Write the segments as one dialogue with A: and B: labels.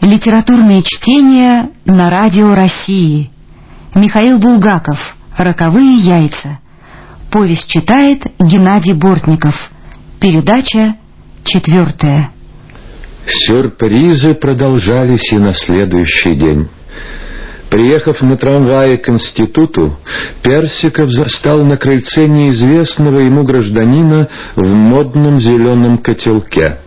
A: Литературные чтения на радио России. Михаил Булгаков. Роковые яйца. Повесть читает Геннадий Бортников. Передача четвертая.
B: Сюрпризы продолжались и на следующий день. Приехав на трамвае к институту, Персиков застал на крыльце неизвестного ему гражданина в модном зеленом котелке.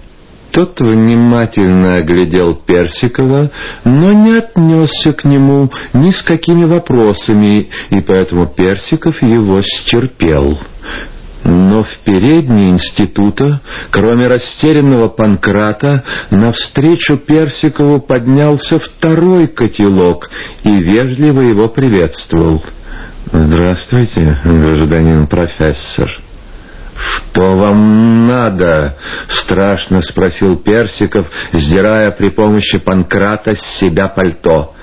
B: Тот внимательно оглядел Персикова, но не отнесся к нему ни с какими вопросами, и поэтому Персиков его стерпел. Но в передней института, кроме растерянного Панкрата, навстречу Персикову поднялся второй котелок и вежливо его приветствовал. «Здравствуйте, гражданин профессор». «Что вам надо?» — страшно спросил Персиков, сдирая при помощи Панкрата с себя пальто.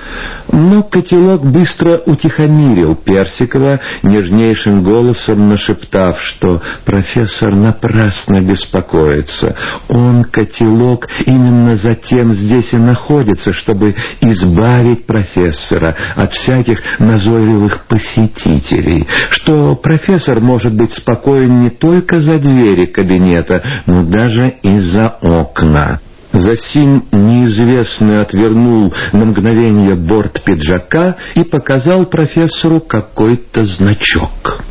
B: Но котелок быстро утихомирил Персикова, нежнейшим голосом нашептав, что профессор напрасно беспокоится. Он, котелок, именно затем здесь и находится, чтобы избавить профессора от всяких назойливых посетителей, что профессор может быть спокоен не только за двери кабинета, но даже и за окна. Засим неизвестный отвернул на мгновение борт пиджака и показал профессору какой-то значок.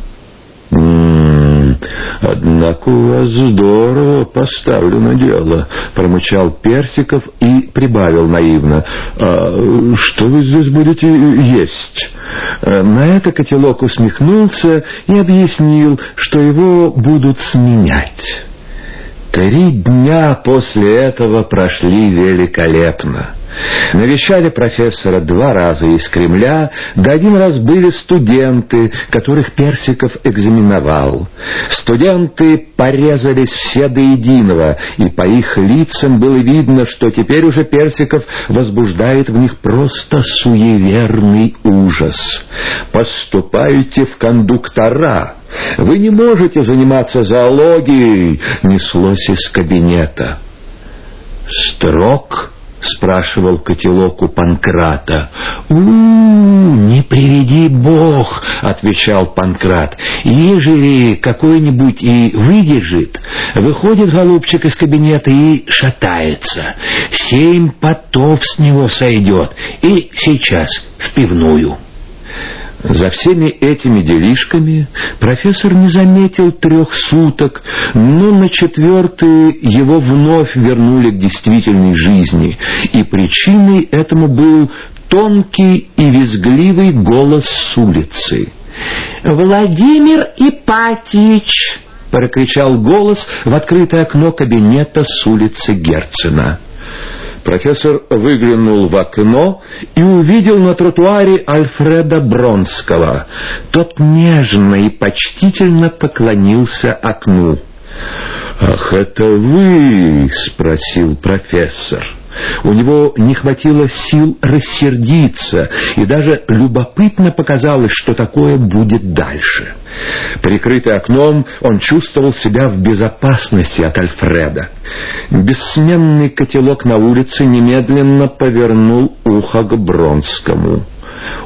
B: «М-м, «Однако у вас здорово поставлено дело», — промычал Персиков и прибавил наивно. «А что вы здесь будете есть?» На это котелок усмехнулся и объяснил, что его будут сменять. Три дня после этого прошли великолепно. Навещали профессора два раза из Кремля, да один раз были студенты, которых Персиков экзаменовал. Студенты порезались все до единого, и по их лицам было видно, что теперь уже Персиков возбуждает в них просто суеверный ужас. «Поступайте в кондуктора!» Вы не можете заниматься зоологией, неслось из кабинета. Строк — спрашивал котелок у Панкрата. у, не приведи бог!» — отвечал Панкрат. «Ежели какой-нибудь и выдержит, выходит голубчик из кабинета и шатается. Семь потов с него сойдет, и сейчас в пивную». За всеми этими делишками профессор не заметил трех суток, но на четвертые его вновь вернули к действительной жизни, и причиной этому был тонкий и визгливый голос с улицы. «Владимир Ипатич!» — прокричал голос в открытое окно кабинета с улицы Герцена. Профессор выглянул в окно и увидел на тротуаре Альфреда Бронского. Тот нежно и почтительно поклонился окну. «Ах, это вы?» — спросил профессор. У него не хватило сил рассердиться, и даже любопытно показалось, что такое будет дальше. Прикрытый окном, он чувствовал себя в безопасности от Альфреда. Бессменный котелок на улице немедленно повернул ухо к Бронскому.